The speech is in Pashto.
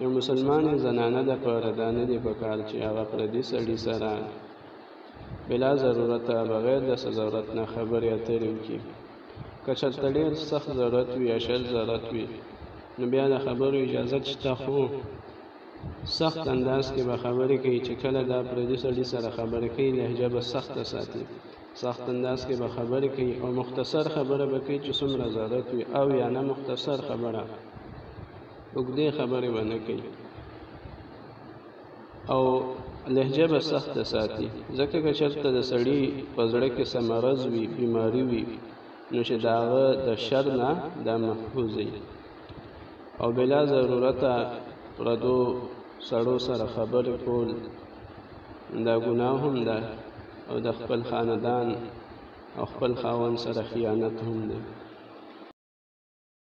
یو مسلمان زنانه د پاره دا نه دی پکار چې هغه پردي سړي سره بلا ضرورت بغیر د ضرورت نه خبرې اترې وکړي که چېرته ډېر سخت ضرورت وي یا شل ضرورت وي نو بیا د خبرو اجازه شته خو سخت انداز کې به خبرې کوي چې کله دا پردي سړي سره خبرې کوي لهجه به سخته ساتي سخت انداز کې به خبرې کوي او مختصر خبره به کوي چې څومره ضرورت وي او یا نه مختصر خبره اوږدې خبرې به نه کوي او لهجه به سخته ساتي ځکه که چېرته د سړي په زړه کې څه مرض وي بیماري وي نو چې د هغه د شر نه دا محفوظ وي او بلا ضرورته پردو سړو سره خبرې کول دا ګناه هم ده او د خپل خاندان او خپل خاوند سره خیانت هم ده